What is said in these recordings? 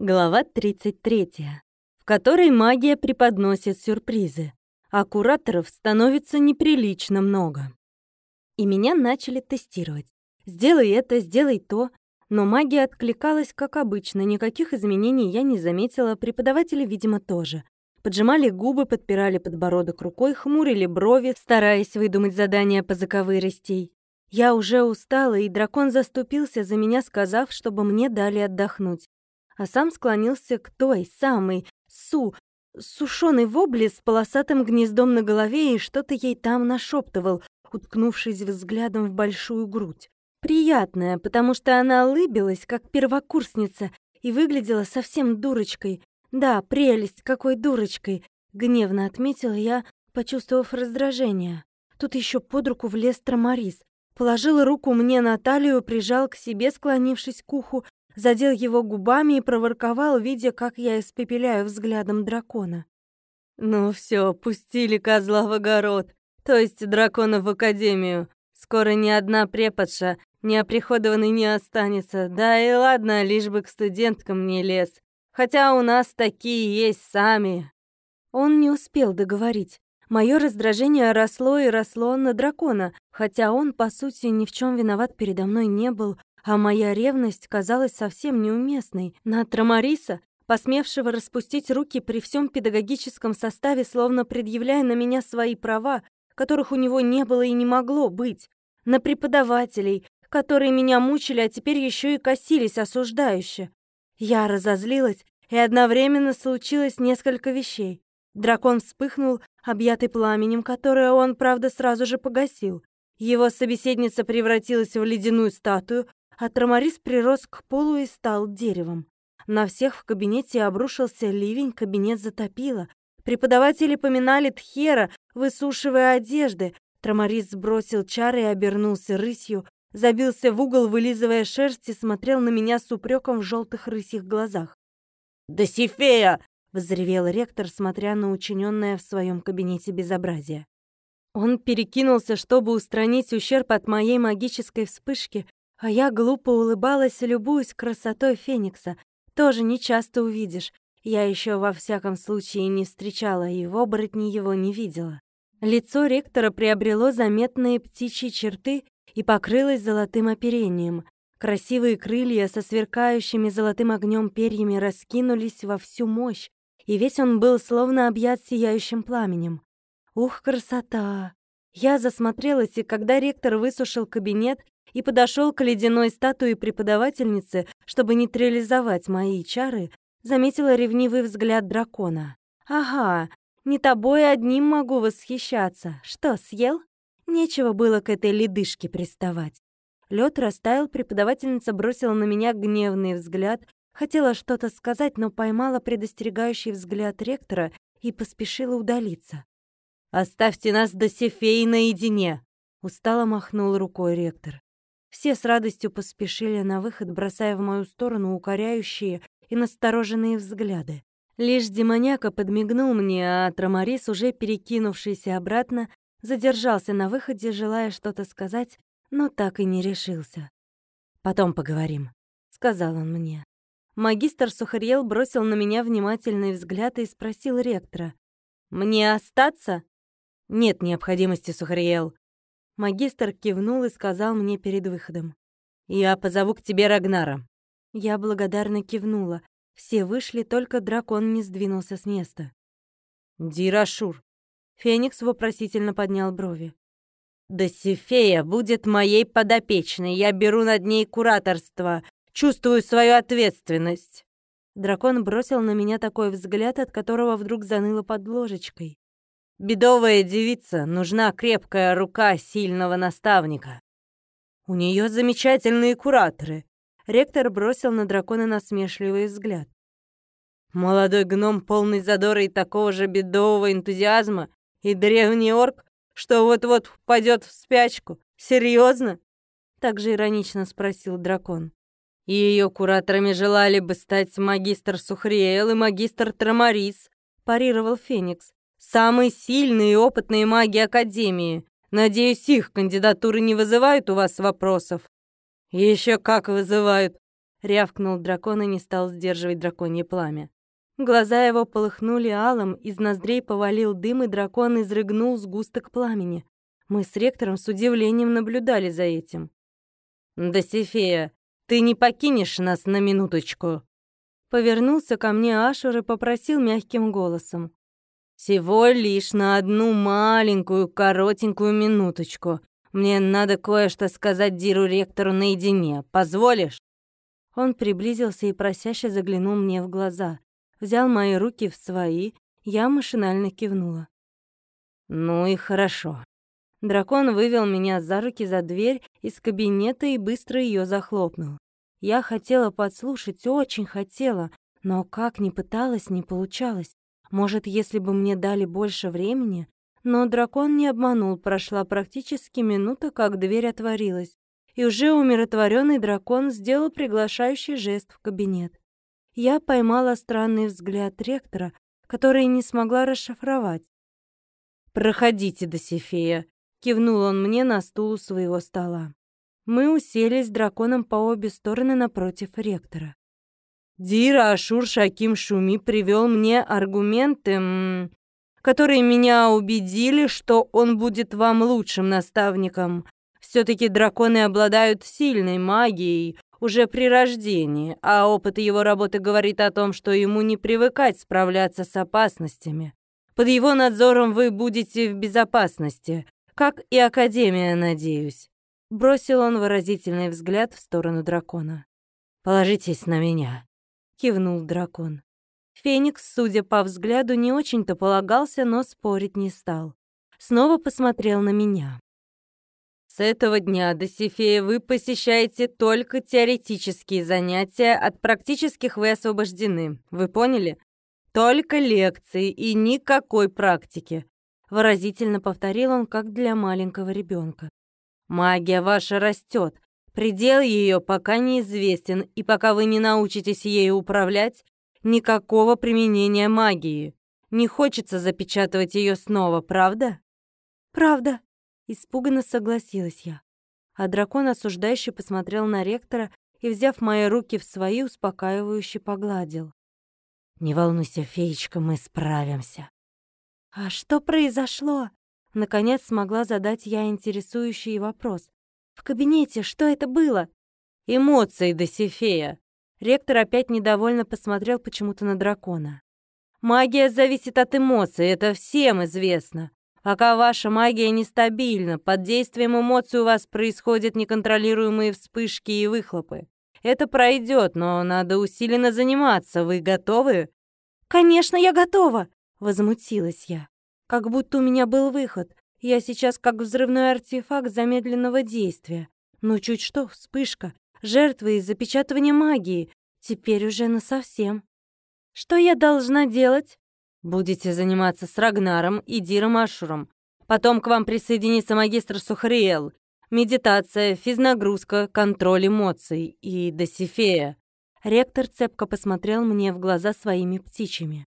Глава 33, в которой магия преподносит сюрпризы, а кураторов становится неприлично много. И меня начали тестировать. Сделай это, сделай то. Но магия откликалась, как обычно, никаких изменений я не заметила, преподаватели, видимо, тоже. Поджимали губы, подпирали подбородок рукой, хмурили брови, стараясь выдумать задания по заковыростей. Я уже устала, и дракон заступился за меня, сказав, чтобы мне дали отдохнуть а сам склонился к той самой Су, сушеной вобли с полосатым гнездом на голове и что-то ей там нашептывал, уткнувшись взглядом в большую грудь. Приятная, потому что она улыбилась, как первокурсница, и выглядела совсем дурочкой. Да, прелесть, какой дурочкой, гневно отметила я, почувствовав раздражение. Тут еще под руку влез Трамарис. Положил руку мне на талию, прижал к себе, склонившись к уху, задел его губами и проворковал, видя, как я испепеляю взглядом дракона. «Ну все, пустили козла в огород, то есть дракона в академию. Скоро ни одна преподша, ни оприходованный не останется. Да и ладно, лишь бы к студенткам не лез. Хотя у нас такие есть сами». Он не успел договорить. Мое раздражение росло и росло на дракона, хотя он, по сути, ни в чем виноват передо мной не был, а моя ревность казалась совсем неуместной. На Трамариса, посмевшего распустить руки при всем педагогическом составе, словно предъявляя на меня свои права, которых у него не было и не могло быть. На преподавателей, которые меня мучили, а теперь еще и косились осуждающе. Я разозлилась, и одновременно случилось несколько вещей. Дракон вспыхнул, объятый пламенем, которое он, правда, сразу же погасил. Его собеседница превратилась в ледяную статую, а Трамарис прирос к полу и стал деревом. На всех в кабинете обрушился ливень, кабинет затопило. Преподаватели поминали Тхера, высушивая одежды. Трамарис сбросил чары и обернулся рысью, забился в угол, вылизывая шерсть и смотрел на меня с упреком в желтых рысьих глазах. «Досифея!» — взревел ректор, смотря на учиненное в своем кабинете безобразие. Он перекинулся, чтобы устранить ущерб от моей магической вспышки, а я глупо улыбалась, любуясь красотой Феникса. Тоже не часто увидишь. Я еще во всяком случае не встречала и в оборотне его не видела. Лицо ректора приобрело заметные птичьи черты и покрылось золотым оперением. Красивые крылья со сверкающими золотым огнем перьями раскинулись во всю мощь, и весь он был словно объят сияющим пламенем. Ух, красота! Я засмотрелась, и когда ректор высушил кабинет и подошел к ледяной статуе преподавательницы, чтобы нейтрализовать мои чары, заметила ревнивый взгляд дракона. «Ага, не тобой одним могу восхищаться. Что, съел?» Нечего было к этой ледышке приставать. Лед растаял, преподавательница бросила на меня гневный взгляд, хотела что-то сказать, но поймала предостерегающий взгляд ректора и поспешила удалиться. «Оставьте нас до Сефеи наедине!» Устало махнул рукой ректор. Все с радостью поспешили на выход, бросая в мою сторону укоряющие и настороженные взгляды. Лишь демоняка подмигнул мне, а Трамарис, уже перекинувшийся обратно, задержался на выходе, желая что-то сказать, но так и не решился. «Потом поговорим», — сказал он мне. Магистр Сухарьел бросил на меня внимательный взгляд и спросил ректора. «Мне остаться?» «Нет необходимости, Сухарьел», Магистр кивнул и сказал мне перед выходом. «Я позову к тебе Рагнара». Я благодарно кивнула. Все вышли, только дракон не сдвинулся с места. «Дирашур». Феникс вопросительно поднял брови. «Досифея будет моей подопечной. Я беру над ней кураторство. Чувствую свою ответственность». Дракон бросил на меня такой взгляд, от которого вдруг заныло под ложечкой. Бедовая девица, нужна крепкая рука сильного наставника. У нее замечательные кураторы. Ректор бросил на дракона насмешливый взгляд. Молодой гном, полный задора и такого же бедового энтузиазма, и древний орк, что вот-вот впадет в спячку. Серьезно? Так же иронично спросил дракон. Ее кураторами желали бы стать магистр Сухриэл и магистр Трамарис, парировал Феникс. Самые сильные и опытные маги Академии. Надеюсь, их кандидатуры не вызывают у вас вопросов?» «Еще как вызывают!» рявкнул дракон и не стал сдерживать драконье пламя. Глаза его полыхнули алым, из ноздрей повалил дым, и дракон изрыгнул сгусток пламени. Мы с ректором с удивлением наблюдали за этим. «Досифея, ты не покинешь нас на минуточку?» Повернулся ко мне Ашур и попросил мягким голосом. «Всего лишь на одну маленькую, коротенькую минуточку. Мне надо кое-что сказать Диру-ректору наедине. Позволишь?» Он приблизился и просяще заглянул мне в глаза взял мои руки в свои, я машинально кивнула. «Ну и хорошо». Дракон вывел меня за руки за дверь из кабинета и быстро ее захлопнул. Я хотела подслушать, очень хотела, но как ни пыталась, не получалось. Может, если бы мне дали больше времени? Но дракон не обманул, прошла практически минута, как дверь отворилась. И уже умиротворенный дракон сделал приглашающий жест в кабинет я поймала странный взгляд ректора, который не смогла расшифровать. «Проходите, Досифея», — кивнул он мне на стул у своего стола. Мы уселись с драконом по обе стороны напротив ректора. Дира Ашур Шаким Шуми привел мне аргументы, которые меня убедили, что он будет вам лучшим наставником. Все-таки драконы обладают сильной магией, уже при рождении, а опыт его работы говорит о том, что ему не привыкать справляться с опасностями. Под его надзором вы будете в безопасности, как и Академия, надеюсь. Бросил он выразительный взгляд в сторону дракона. «Положитесь на меня», — кивнул дракон. Феникс, судя по взгляду, не очень-то полагался, но спорить не стал. Снова посмотрел на меня. С этого дня, Досифея, вы посещаете только теоретические занятия, от практических вы освобождены. Вы поняли? Только лекции и никакой практики. Выразительно повторил он, как для маленького ребенка. Магия ваша растет. Предел ее пока неизвестен, и пока вы не научитесь ею управлять, никакого применения магии. Не хочется запечатывать ее снова, правда? Правда, Испуганно согласилась я. А дракон осуждающе посмотрел на ректора и, взяв мои руки в свои, успокаивающе погладил. «Не волнуйся, феечка, мы справимся». «А что произошло?» Наконец смогла задать я интересующий вопрос. «В кабинете что это было?» «Эмоции, Досифея!» Ректор опять недовольно посмотрел почему-то на дракона. «Магия зависит от эмоций, это всем известно. Пока ваша магия нестабильна, под действием эмоций у вас происходят неконтролируемые вспышки и выхлопы. Это пройдет, но надо усиленно заниматься. Вы готовы? Конечно, я готова, возмутилась я. Как будто у меня был выход. Я сейчас как взрывной артефакт замедленного действия. Ну чуть что, вспышка, жертвы и запечатывание магии. Теперь уже насовсем. Что я должна делать? Будете заниматься с Рагнаром и Диром Ашуром. Потом к вам присоединится магистр Сухариэл. Медитация, физнагрузка, контроль эмоций и Досифея. Ректор цепко посмотрел мне в глаза своими птичьими.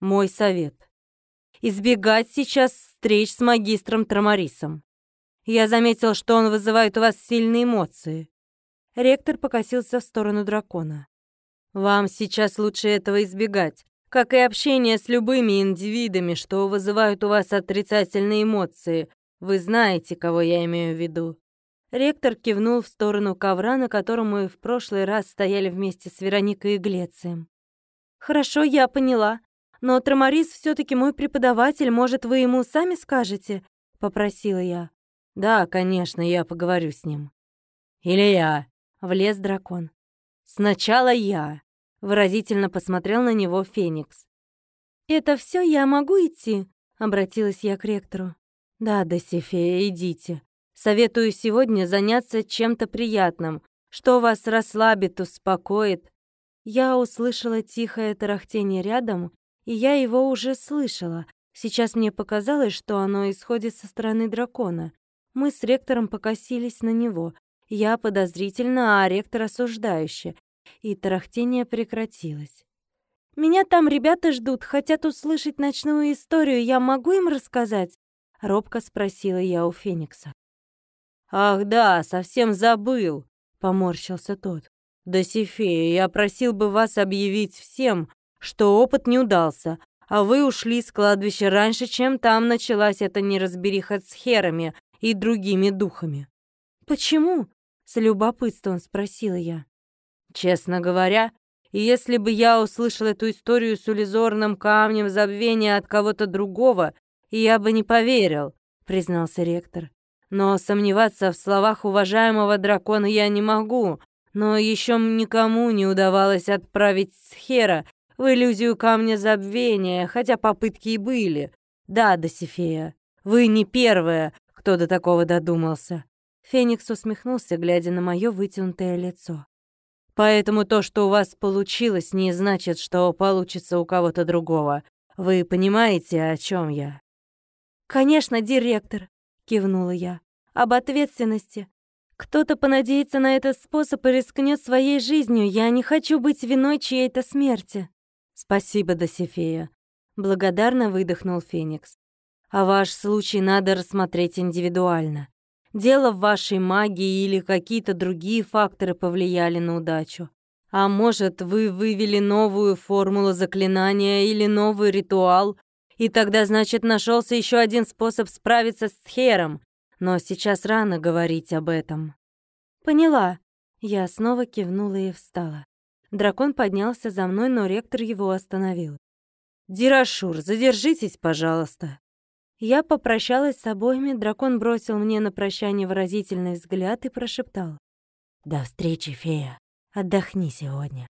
Мой совет. Избегать сейчас встреч с магистром Трамарисом. Я заметил, что он вызывает у вас сильные эмоции. Ректор покосился в сторону дракона. Вам сейчас лучше этого избегать как и общение с любыми индивидами, что вызывают у вас отрицательные эмоции. Вы знаете, кого я имею в виду». Ректор кивнул в сторону ковра, на котором мы в прошлый раз стояли вместе с Вероникой и Глецием. «Хорошо, я поняла. Но Трамарис все таки мой преподаватель, может, вы ему сами скажете?» — попросила я. «Да, конечно, я поговорю с ним». «Или я?» — влез дракон. «Сначала я», Выразительно посмотрел на него Феникс. «Это все я могу идти?» — обратилась я к ректору. «Да, Досифея, идите. Советую сегодня заняться чем-то приятным, что вас расслабит, успокоит». Я услышала тихое тарахтение рядом, и я его уже слышала. Сейчас мне показалось, что оно исходит со стороны дракона. Мы с ректором покосились на него. Я подозрительно, а ректор осуждающе и тарахтение прекратилось. «Меня там ребята ждут, хотят услышать ночную историю. Я могу им рассказать?» — робко спросила я у Феникса. «Ах да, совсем забыл!» — поморщился тот. Досифея, я просил бы вас объявить всем, что опыт не удался, а вы ушли с кладбища раньше, чем там началась эта неразбериха с херами и другими духами». «Почему?» — с любопытством спросила я. «Честно говоря, если бы я услышал эту историю с улизорным камнем забвения от кого-то другого, я бы не поверил», — признался ректор. «Но сомневаться в словах уважаемого дракона я не могу, но еще никому не удавалось отправить Схера в иллюзию камня забвения, хотя попытки и были. Да, Досифея, вы не первая, кто до такого додумался». Феникс усмехнулся, глядя на мое вытянутое лицо. «Поэтому то, что у вас получилось, не значит, что получится у кого-то другого. Вы понимаете, о чем я?» «Конечно, директор», — кивнула я. «Об ответственности. Кто-то понадеется на этот способ и рискнет своей жизнью. Я не хочу быть виной чьей-то смерти». «Спасибо, Досифея», — благодарно выдохнул Феникс. «А ваш случай надо рассмотреть индивидуально. Дело в вашей магии или какие-то другие факторы повлияли на удачу. А может, вы вывели новую формулу заклинания или новый ритуал, и тогда, значит, нашелся еще один способ справиться с Тхером. Но сейчас рано говорить об этом». «Поняла». Я снова кивнула и встала. Дракон поднялся за мной, но ректор его остановил. «Дирашур, задержитесь, пожалуйста». Я попрощалась с обоими, дракон бросил мне на прощание выразительный взгляд и прошептал. «До встречи, фея. Отдохни сегодня».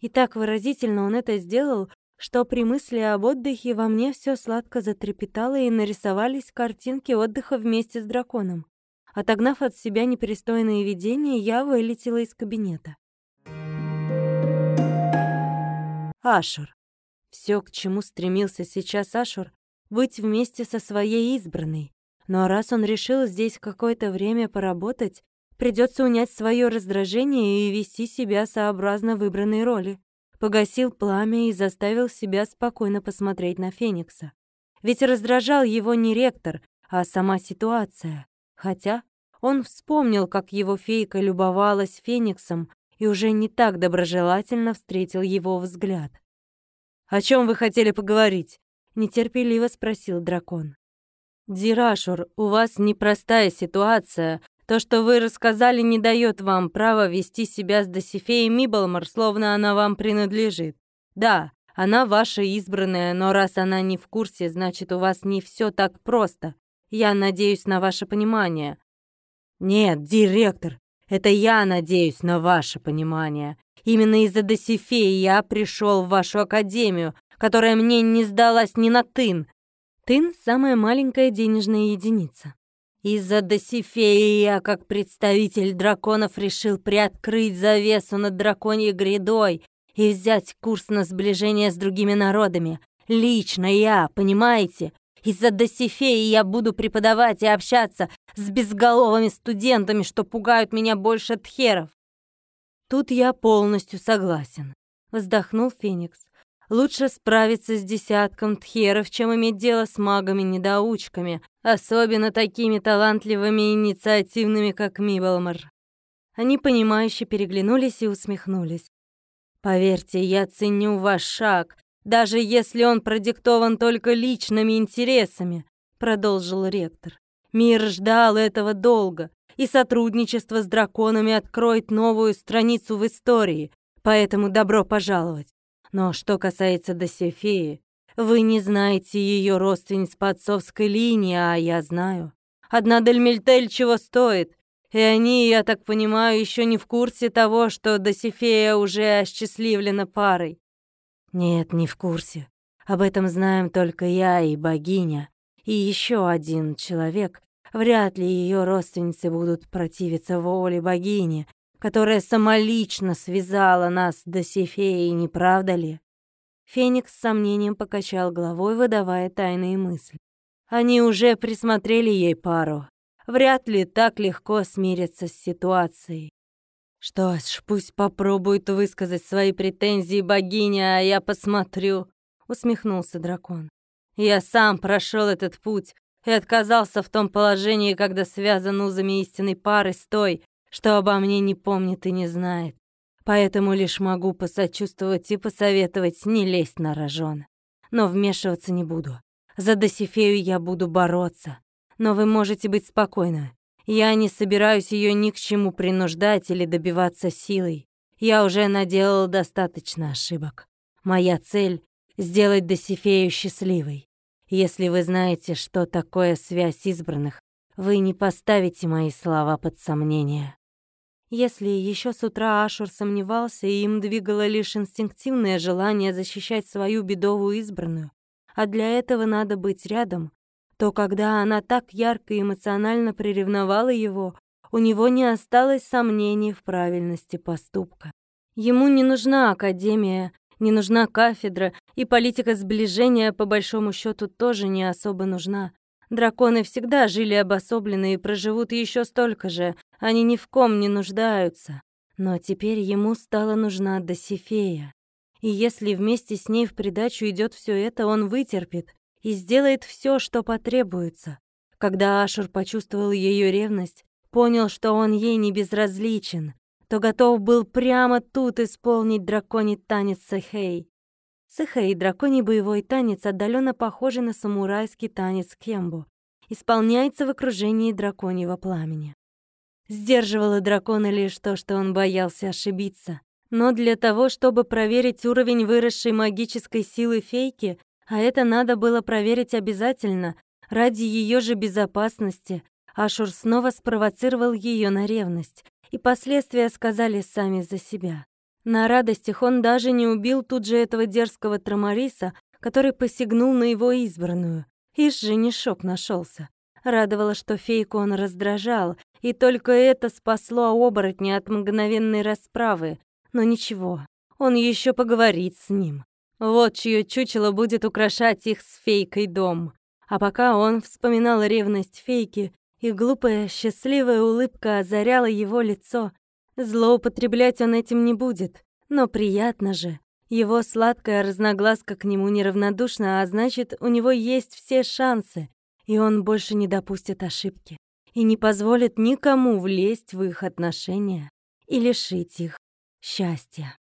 И так выразительно он это сделал, что при мысли об отдыхе во мне все сладко затрепетало и нарисовались картинки отдыха вместе с драконом. Отогнав от себя непристойные видения, я вылетела из кабинета. Ашур. Все, к чему стремился сейчас Ашур, быть вместе со своей избранной. Но раз он решил здесь какое-то время поработать, придется унять свое раздражение и вести себя сообразно выбранной роли. Погасил пламя и заставил себя спокойно посмотреть на Феникса. Ведь раздражал его не ректор, а сама ситуация. Хотя он вспомнил, как его фейка любовалась Фениксом, и уже не так доброжелательно встретил его взгляд. «О чем вы хотели поговорить?» — нетерпеливо спросил дракон. «Дирашур, у вас непростая ситуация. То, что вы рассказали, не дает вам права вести себя с Досифеей Мибалмар, словно она вам принадлежит. Да, она ваша избранная, но раз она не в курсе, значит, у вас не все так просто. Я надеюсь на ваше понимание». «Нет, директор, это я надеюсь на ваше понимание. Именно из-за Досифеи я пришел в вашу академию, которая мне не сдалась ни на тын. Тын — самая маленькая денежная единица. Из-за Досифеи я, как представитель драконов, решил приоткрыть завесу над драконьей грядой и взять курс на сближение с другими народами. Лично я, понимаете? Из-за Досифеи я буду преподавать и общаться с безголовыми студентами, что пугают меня больше тхеров. Тут я полностью согласен. Вздохнул Феникс. Лучше справиться с десятком тхеров, чем иметь дело с магами-недоучками, особенно такими талантливыми и инициативными, как Мибелмар. Они, понимающе переглянулись и усмехнулись. «Поверьте, я ценю ваш шаг, даже если он продиктован только личными интересами», — продолжил ректор. «Мир ждал этого долго, и сотрудничество с драконами откроет новую страницу в истории, поэтому добро пожаловать. Но что касается Досифеи, вы не знаете ее родственниц по отцовской линии, а я знаю. Одна Дельмельтель чего стоит, и они, я так понимаю, еще не в курсе того, что Досифея уже осчастливлена парой. Нет, не в курсе. Об этом знаем только я и богиня. И еще один человек. Вряд ли ее родственницы будут противиться воле богини, которая самолично связала нас до Сефеи, не правда ли? Феникс с сомнением покачал головой, выдавая тайные мысли. Они уже присмотрели ей пару. Вряд ли так легко смириться с ситуацией. «Что ж, пусть попробует высказать свои претензии богиня, а я посмотрю», — усмехнулся дракон. «Я сам прошел этот путь и отказался в том положении, когда связан узами истинной пары с той, что обо мне не помнит и не знает. Поэтому лишь могу посочувствовать и посоветовать не лезть на рожон. Но вмешиваться не буду. За Досифею я буду бороться. Но вы можете быть спокойны. Я не собираюсь ее ни к чему принуждать или добиваться силой. Я уже наделал достаточно ошибок. Моя цель — сделать Досифею счастливой. Если вы знаете, что такое связь избранных, вы не поставите мои слова под сомнение. Если еще с утра Ашур сомневался, и им двигало лишь инстинктивное желание защищать свою бедовую избранную, а для этого надо быть рядом, то когда она так ярко и эмоционально приревновала его, у него не осталось сомнений в правильности поступка. Ему не нужна академия, не нужна кафедра, и политика сближения, по большому счету, тоже не особо нужна. Драконы всегда жили обособленно и проживут еще столько же, они ни в ком не нуждаются. Но теперь ему стала нужна Досифея. И если вместе с ней в придачу идет все это, он вытерпит и сделает все, что потребуется. Когда Ашур почувствовал ее ревность, понял, что он ей не безразличен, то готов был прямо тут исполнить драконий танец Сэхэй. Сэхэй — драконий боевой танец, отдаленно похожий на самурайский танец кембо, исполняется в окружении драконьего пламени. Сдерживало дракона лишь то, что он боялся ошибиться. Но для того, чтобы проверить уровень выросшей магической силы фейки, а это надо было проверить обязательно, ради ее же безопасности, Ашур снова спровоцировал ее на ревность, и последствия сказали сами за себя. На радостях он даже не убил тут же этого дерзкого Трамариса, который посягнул на его избранную. Ишь женишок нашелся. Радовало, что фейку он раздражал, и только это спасло оборотня от мгновенной расправы. Но ничего, он еще поговорит с ним. Вот чье чучело будет украшать их с фейкой дом. А пока он вспоминал ревность фейки, и глупая, счастливая улыбка озаряла его лицо. Злоупотреблять он этим не будет, но приятно же. Его сладкая разногласка к нему неравнодушна, а значит, у него есть все шансы, и он больше не допустит ошибки и не позволит никому влезть в их отношения и лишить их счастья.